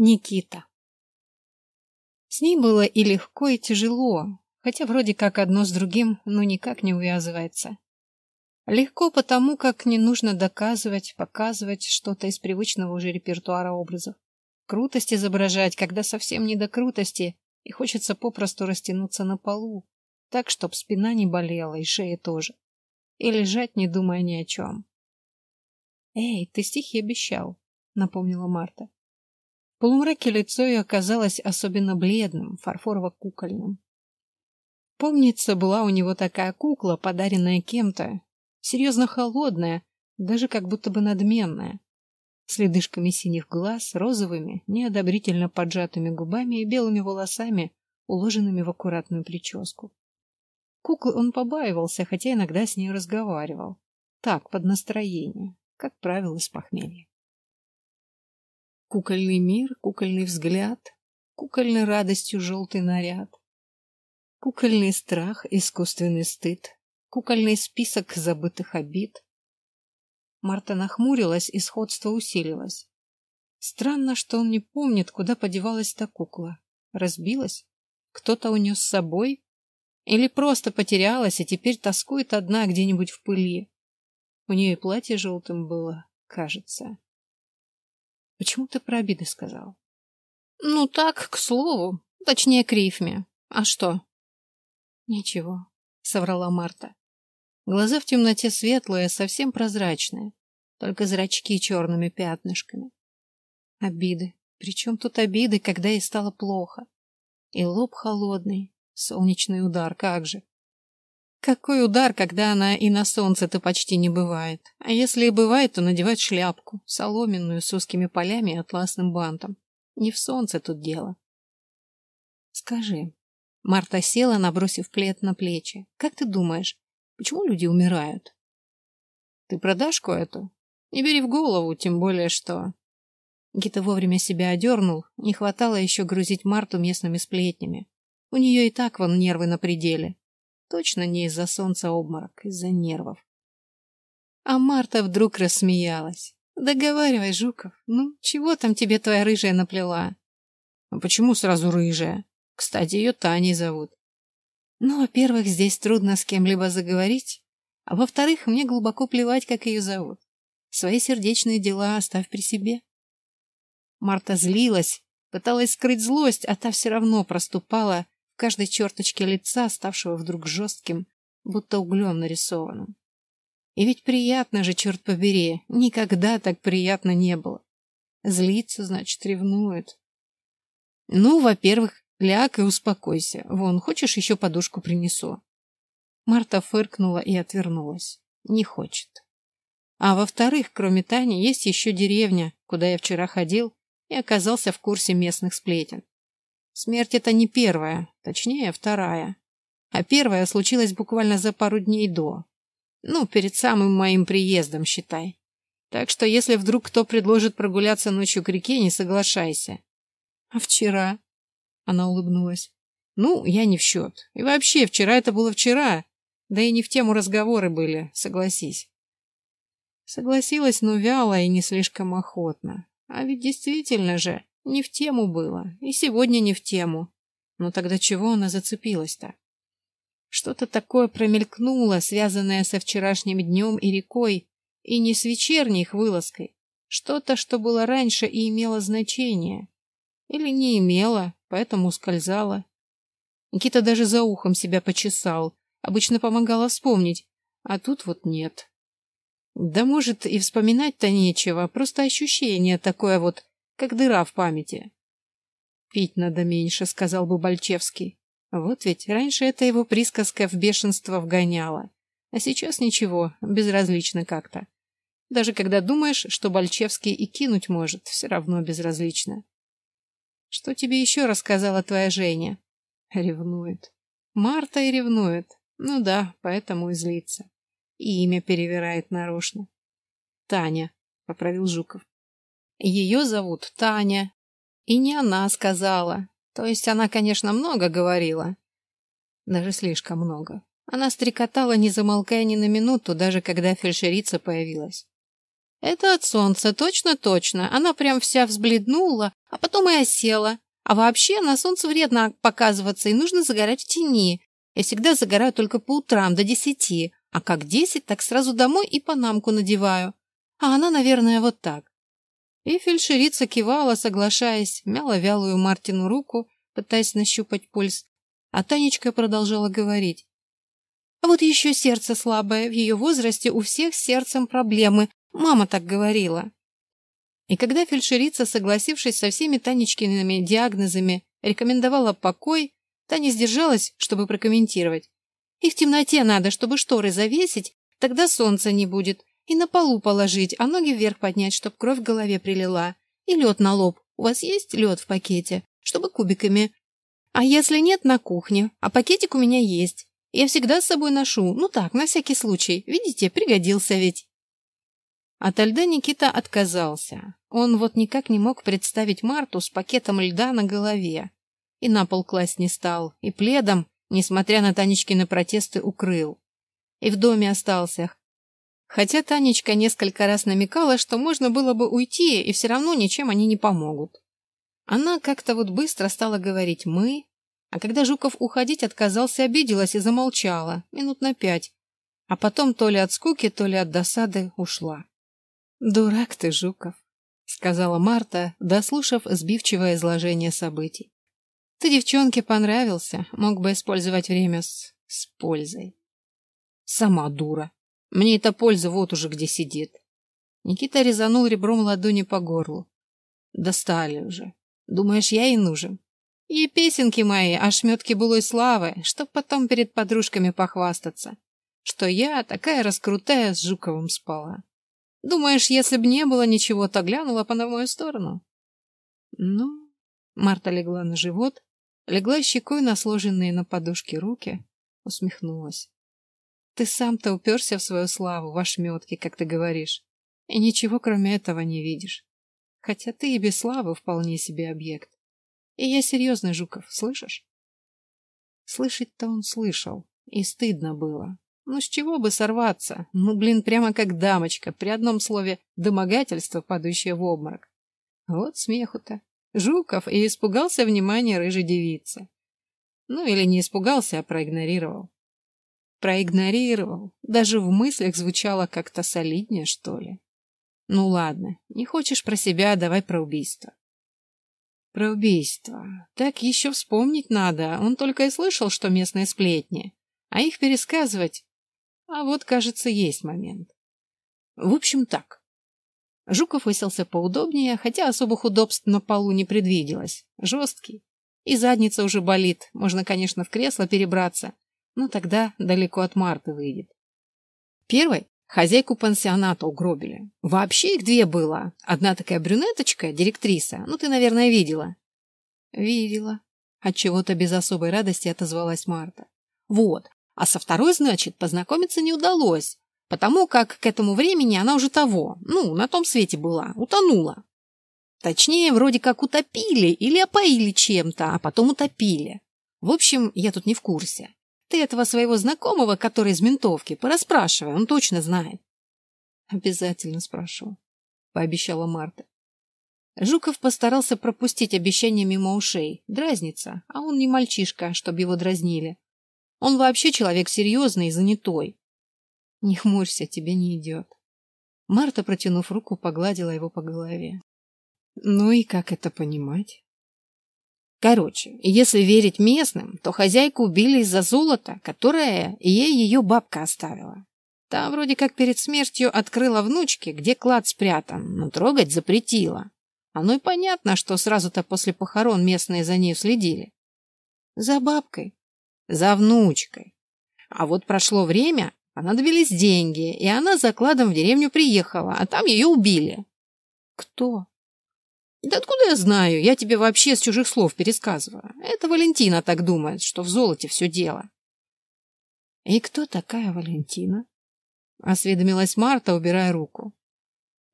Никита. С ней было и легко, и тяжело, хотя вроде как одно с другим, но никак не увязывается. Легко потому, как не нужно доказывать, показывать что-то из привычного уже репертуара образов. Крутость изображать, когда совсем не до крутости, и хочется попросту растянуться на полу, так, чтоб спина не болела и шея тоже. И лежать, не думая ни о чем. «Эй, ты стихи обещал», — напомнила Марта. Полумраке лицо ее оказалось особенно бледным, фарфорово-кукольным. Помнится, была у него такая кукла, подаренная кем-то, серьезно холодная, даже как будто бы надменная, с ледышками синих глаз, розовыми, неодобрительно поджатыми губами и белыми волосами, уложенными в аккуратную прическу. Куклы он побаивался, хотя иногда с ней разговаривал. Так, под настроение, как правило, с похмелья. Кукольный мир, кукольный взгляд, кукольной радостью желтый наряд. Кукольный страх, искусственный стыд, кукольный список забытых обид. Марта нахмурилась, и сходство усилилось. Странно, что он не помнит, куда подевалась та кукла. Разбилась? Кто-то унес с собой? Или просто потерялась и теперь тоскует одна где-нибудь в пыли? У нее и платье желтым было, кажется. Почему ты про обиды сказал? Ну так, к слову. Точнее, к рифме. А что? Ничего, соврала Марта. Глаза в темноте светлые, совсем прозрачные, только зрачки черными пятнышками. Обиды. Причем тут обиды, когда ей стало плохо? И лоб холодный, солнечный удар, как же. Какой удар, когда она и на солнце-то почти не бывает. А если и бывает, то надевать шляпку, соломенную, с узкими полями и атласным бантом. Не в солнце тут дело. Скажи. Марта села, набросив плед на плечи. Как ты думаешь, почему люди умирают? Ты про Дашку эту? Не бери в голову, тем более что... Гита вовремя себя одернул, не хватало еще грузить Марту местными сплетнями. У нее и так вон нервы на пределе. Точно не из-за солнца обморок, из-за нервов. А Марта вдруг рассмеялась. Договаривай, Жуков. Ну, чего там тебе твоя рыжая наплела? А почему сразу рыжая? Кстати, ее Таней зовут. Ну, во-первых, здесь трудно с кем-либо заговорить, а во-вторых, мне глубоко плевать, как ее зовут. Свои сердечные дела оставь при себе. Марта злилась, пыталась скрыть злость, а та все равно проступала каждой черточке лица, ставшего вдруг жестким, будто углем нарисованным. И ведь приятно же, черт побери, никогда так приятно не было. Злиться, значит, ревнует. Ну, во-первых, ляг и успокойся. Вон, хочешь, еще подушку принесу? Марта фыркнула и отвернулась. Не хочет. А во-вторых, кроме Тани, есть еще деревня, куда я вчера ходил и оказался в курсе местных сплетен. Смерть это не первая, точнее, вторая. А первая случилась буквально за пару дней до. Ну, перед самым моим приездом, считай. Так что, если вдруг кто предложит прогуляться ночью к реке, не соглашайся. А вчера? Она улыбнулась. Ну, я не в счет. И вообще, вчера это было вчера. Да и не в тему разговоры были, согласись. Согласилась, но вяло и не слишком охотно. А ведь действительно же, не в тему было, и сегодня не в тему. Но тогда чего она зацепилась-то? Что-то такое промелькнуло, связанное со вчерашним днем и рекой, и не с вечерней их вылазкой. Что-то, что было раньше и имело значение. Или не имело, поэтому ускользало. Никита даже за ухом себя почесал. Обычно помогало вспомнить, а тут вот нет. Да может и вспоминать-то нечего, просто ощущение такое вот как дыра в памяти. «Пить надо меньше», — сказал бы Бальчевский. Вот ведь раньше это его присказка в бешенство вгоняла. А сейчас ничего, безразлично как-то. Даже когда думаешь, что Бальчевский и кинуть может, все равно безразлично. Что тебе еще рассказала твоя Женя? Ревнует. Марта и ревнует. Ну да, поэтому и злится. И имя перевирает нарочно. Таня, — поправил Жуков. Ее зовут Таня. И не она сказала. То есть она, конечно, много говорила. Даже слишком много. Она стрекотала, не замолкая ни на минуту, даже когда фельдшерица появилась. Это от солнца, точно-точно. Она прям вся взбледнула, а потом и осела. А вообще на солнце вредно показываться, и нужно загорать в тени. Я всегда загораю только по утрам, до десяти. А как десять, так сразу домой и панамку надеваю. А она, наверное, вот так. И фельдшерица кивала, соглашаясь, мяла вялую Мартину руку, пытаясь нащупать пульс. А Танечка продолжала говорить. А вот еще сердце слабое. В ее возрасте у всех с сердцем проблемы. Мама так говорила. И когда фельдшерица, согласившись со всеми Танечкиными диагнозами, рекомендовала покой, Таня сдержалась, чтобы прокомментировать. И в темноте надо, чтобы шторы завесить, тогда солнца не будет. И на полу положить, а ноги вверх поднять, чтоб кровь в голове прилила. И лед на лоб. У вас есть лед в пакете? Чтобы кубиками. А если нет, на кухне. А пакетик у меня есть. Я всегда с собой ношу. Ну так, на всякий случай. Видите, пригодился ведь. От льда Никита отказался. Он вот никак не мог представить Марту с пакетом льда на голове. И на пол класть не стал, и пледом, несмотря на Танечкины протесты, укрыл. И в доме остался. Хотя Танечка несколько раз намекала, что можно было бы уйти, и все равно ничем они не помогут. Она как-то вот быстро стала говорить «мы», а когда Жуков уходить отказался, обиделась и замолчала, минут на пять, а потом то ли от скуки, то ли от досады ушла. «Дурак ты, Жуков», — сказала Марта, дослушав сбивчивое изложение событий. «Ты девчонке понравился, мог бы использовать время с... с пользой». «Сама дура. Мне эта польза вот уже где сидит». Никита резанул ребром ладони по горлу. «Достали уже. Думаешь, я и нужен?» И песенки мои, ошметки былой славы, чтоб потом перед подружками похвастаться, что я такая раскрутая с Жуковым спала. Думаешь, если б не было ничего, то глянула по на мою сторону? Ну, Марта легла на живот, легла щекой на сложенные на подушке руки, усмехнулась. Ты сам-то уперся в свою славу, в ошметки, как ты говоришь, и ничего кроме этого не видишь. Хотя ты и без славы вполне себе объект. И я серьезно, Жуков, слышишь? Слышать-то он слышал, и стыдно было. Ну, с чего бы сорваться? Ну, блин, прямо как дамочка, при одном слове «домогательство», падающее в обморок. Вот смеху-то. Жуков и испугался внимания рыжей девицы. Ну, или не испугался, а проигнорировал. Проигнорировал. Даже в мыслях звучало как-то солиднее, что ли. Ну, ладно, не хочешь про себя, давай про убийство. Про убийство. Так еще вспомнить надо. Он только и слышал, что местные сплетни. А их пересказывать а вот, кажется, есть момент. В общем, так. Жуков выселся поудобнее, хотя особых удобств на полу не предвиделось. Жесткий. И задница уже болит. Можно, конечно, в кресло перебраться, но тогда далеко от Марты выйдет. Первой хозяйку пансионата угробили. Вообще их две было. Одна такая брюнеточка, директриса. Ну, ты, наверное, видела. Видела. Отчего-то без особой радости отозвалась Марта. Вот. А со второй, значит, познакомиться не удалось, потому как к этому времени она уже того, ну, на том свете была, утонула. Точнее, вроде как утопили или опоили чем-то, а потом утопили. В общем, я тут не в курсе. Ты этого своего знакомого, который из ментовки, порасспрашивай, он точно знает. Обязательно спрошу, пообещала Марта. Жуков постарался пропустить обещание мимо ушей. Дразнится, а он не мальчишка, чтобы его дразнили. Он вообще человек серьезный и занятой. Не хмурься, тебе не идет. Марта, протянув руку, погладила его по голове. Ну и как это понимать? Короче, если верить местным, то хозяйку убили из-за золота, которое ей ее бабка оставила. Та вроде как перед смертью открыла внучке, где клад спрятан, но трогать запретила. Оно и понятно, что сразу-то после похорон местные за ней следили. За бабкой, за внучкой. А вот прошло время, понадобились деньги, и она закладом в деревню приехала, а там ее убили. Кто? Да откуда я знаю? Я тебе вообще с чужих слов пересказываю. Это Валентина так думает, что в золоте все дело. И кто такая Валентина? Осведомилась Марта, убирая руку.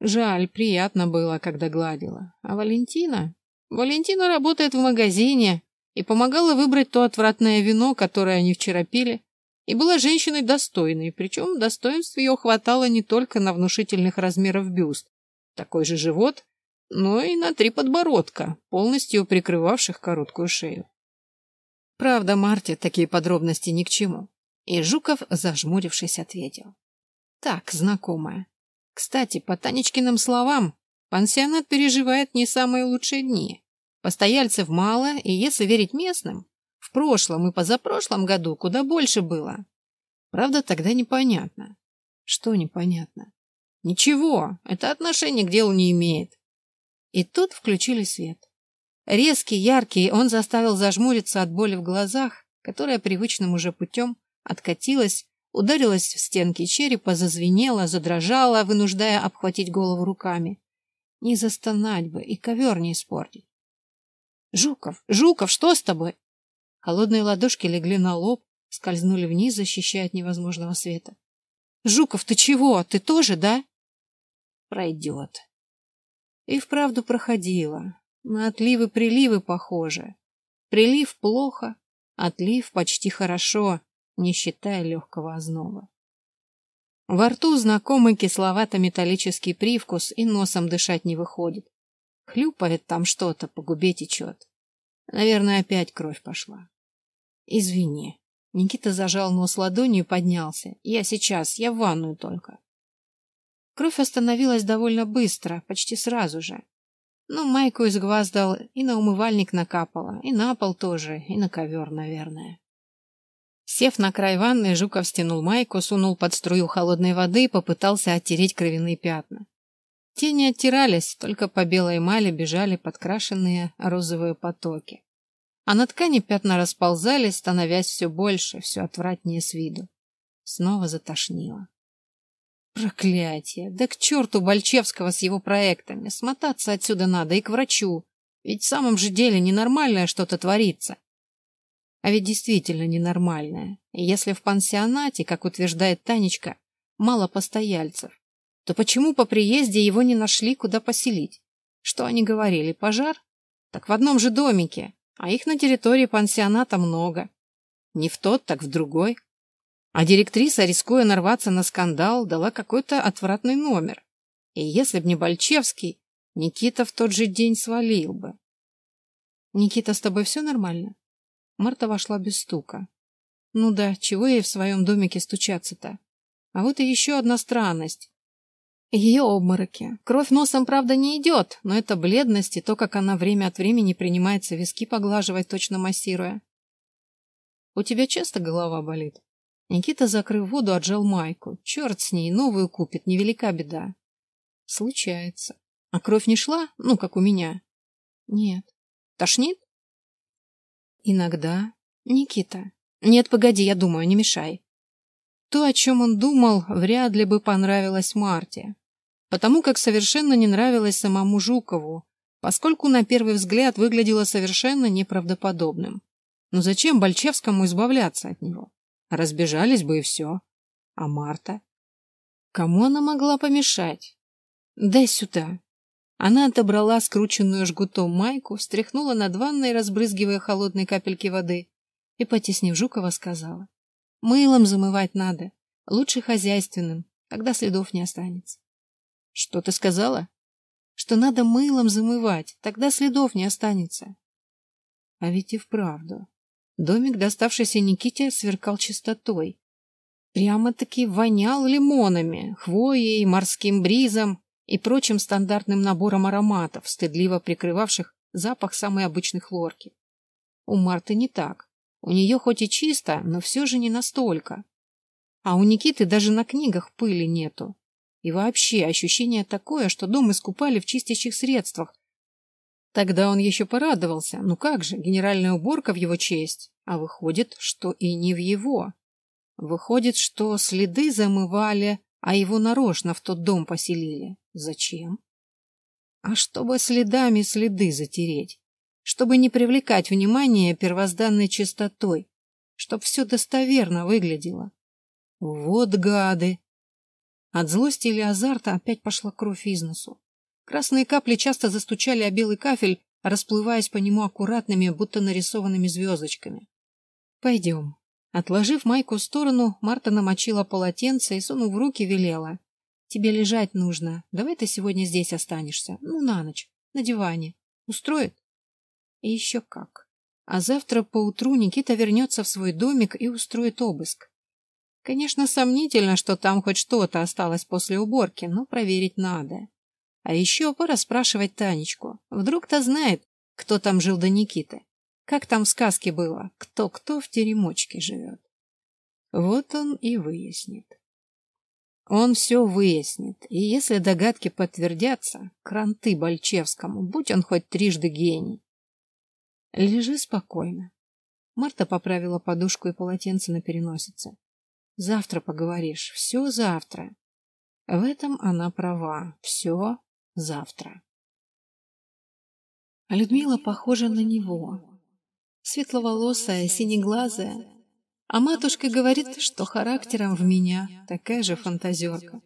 Жаль, приятно было, когда гладила. А Валентина? Валентина работает в магазине, и помогала выбрать то отвратное вино, которое они вчера пили. и была женщиной достойной, причем достоинств ее хватало не только на внушительных размеров бюст, такой же живот, но и на три подбородка, полностью прикрывавших короткую шею. Правда, Марте такие подробности ни к чему. И Жуков, зажмурившись, ответил. Так, знакомая. Кстати, по Танечкиным словам, пансионат переживает не самые лучшие дни. Постояльцев мало, и если верить местным, в прошлом и позапрошлом году куда больше было. Правда, тогда непонятно. Что непонятно? Ничего, это отношение к делу не имеет. И тут включили свет. Резкий, яркий, он заставил зажмуриться от боли в глазах, которая привычным уже путем откатилась, ударилась в стенки черепа, зазвенела, задрожала, вынуждая обхватить голову руками. Не застонать бы и ковер не испортить. «Жуков! Жуков, что с тобой?» Холодные ладошки легли на лоб, скользнули вниз, защищая от невозможного света. «Жуков, ты чего? Ты тоже, да?» «Пройдет». И вправду проходила. На отливы-приливы похоже. Прилив плохо, отлив почти хорошо, не считая легкого озноба. Во рту знакомый кисловато-металлический привкус и носом дышать не выходит. Хлюпает там что-то, по губе течет. Наверное, опять кровь пошла. Извини. Никита зажал нос ладонью и поднялся. Я сейчас, я в ванную только. Кровь остановилась довольно быстро, почти сразу же. Ну, майку изгваздал, и на умывальник накапало, и на пол тоже, и на ковер, наверное. Сев на край ванны, Жуков стянул майку, сунул под струю холодной воды и попытался оттереть кровяные пятна. Те не оттирались, только по белой эмали бежали подкрашенные розовые потоки. А на ткани пятна расползались, становясь все больше, все отвратнее с виду. Снова затошнило. Проклятие! Да к черту Бальчевского с его проектами! Смотаться отсюда надо и к врачу. Ведь в самом же деле ненормальное что-то творится. А ведь действительно ненормальное. Если в пансионате, как утверждает Танечка, мало постояльцев, то почему по приезде его не нашли, куда поселить? Что они говорили, пожар? Так в одном же домике, а их на территории пансионата много. Не в тот, так в другой. А директриса, рискуя нарваться на скандал, дала какой-то отвратный номер. И если б не Бальчевский, Никита в тот же день свалил бы. «Никита, с тобой все нормально?» Марта вошла без стука. «Ну да, чего ей в своем домике стучаться-то? А вот и еще одна странность. Ее обмороки. Кровь носом, правда, не идет, но это бледность и то, как она время от времени принимается виски поглаживать, точно массируя. «У тебя часто голова болит?» Никита, закрыв воду, отжал майку. Черт с ней, новую купит, невелика беда. Случается. А кровь не шла? Ну, как у меня. Нет. Тошнит? Иногда. Никита. Нет, погоди, я думаю, не мешай. То, о чем он думал, вряд ли бы понравилось Марте. Потому как совершенно не нравилось самому Жукову, поскольку на первый взгляд выглядело совершенно неправдоподобным. Но зачем Бальчевскому избавляться от него? Разбежались бы и все. А Марта? Кому она могла помешать? Дай сюда. Она отобрала скрученную жгутом майку, встряхнула над ванной, разбрызгивая холодные капельки воды, и, потеснив Жукова, сказала. Мылом замывать надо. Лучше хозяйственным, тогда следов не останется. Что ты сказала? Что надо мылом замывать, тогда следов не останется. А ведь и вправду. Домик, доставшийся Никите, сверкал чистотой. Прямо-таки вонял лимонами, хвоей, морским бризом и прочим стандартным набором ароматов, стыдливо прикрывавших запах самой обычной хлорки. У Марты не так. У нее хоть и чисто, но все же не настолько. А у Никиты даже на книгах пыли нету. И вообще ощущение такое, что дом искупали в чистящих средствах, Тогда он еще порадовался. Ну как же, генеральная уборка в его честь. А выходит, что и не в его. Выходит, что следы замывали, а его нарочно в тот дом поселили. Зачем? А чтобы следами следы затереть. Чтобы не привлекать внимание первозданной чистотой. Чтоб все достоверно выглядело. Вот гады! От злости или азарта опять пошла кровь из носу. Красные капли часто застучали о белый кафель, расплываясь по нему аккуратными, будто нарисованными звездочками. «Пойдем». Отложив майку в сторону, Марта намочила полотенце и, сунув в руки, велела. «Тебе лежать нужно. Давай ты сегодня здесь останешься. Ну, на ночь. На диване. Устроит?» И еще как. А завтра поутру Никита вернется в свой домик и устроит обыск. Конечно, сомнительно, что там хоть что-то осталось после уборки, но проверить надо. А еще пора спрашивать Танечку. Вдруг-то знает, кто там жил до Никиты. Как там в сказке было, кто-кто в теремочке живет. Вот он и выяснит. Он все выяснит, и если догадки подтвердятся, кранты Бальчевскому, будь он хоть трижды гений. Лежи спокойно. Марта поправила подушку и полотенце на переносице. Завтра поговоришь, все завтра. В этом она права, все завтра. Людмила похожа на него, светловолосая, синеглазая. А матушка говорит, что характером в меня такая же фантазерка.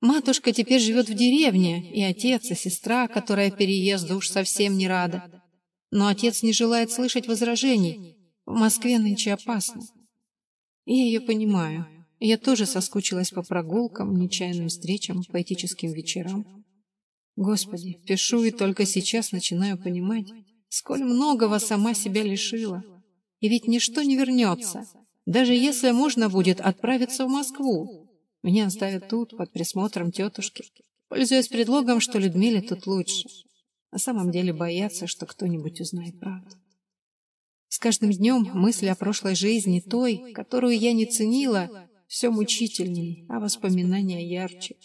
Матушка теперь живет в деревне, и отец, и сестра, которая переезду уж совсем не рада. Но отец не желает слышать возражений. В Москве нынче опасно. Я ее понимаю. Я тоже соскучилась по прогулкам, нечаянным встречам, поэтическим вечерам. Господи, пишу и только сейчас начинаю понимать, Сколь многого сама себя лишила. И ведь ничто не вернется. Даже если можно будет отправиться в Москву. Меня оставят тут, под присмотром тетушки, пользуясь предлогом, что Людмиле тут лучше. На самом деле боятся, что кто-нибудь узнает правду. С каждым днем мысли о прошлой жизни, той, которую я не ценила, все мучительней, а воспоминания ярче.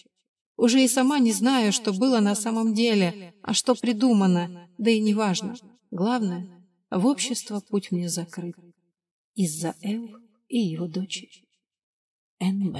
Уже и сама не знаю, что было на самом деле, а что придумано, да и неважно. Главное, в общество путь мне закрыт. Из-за Эл и его дочери. Н.Б.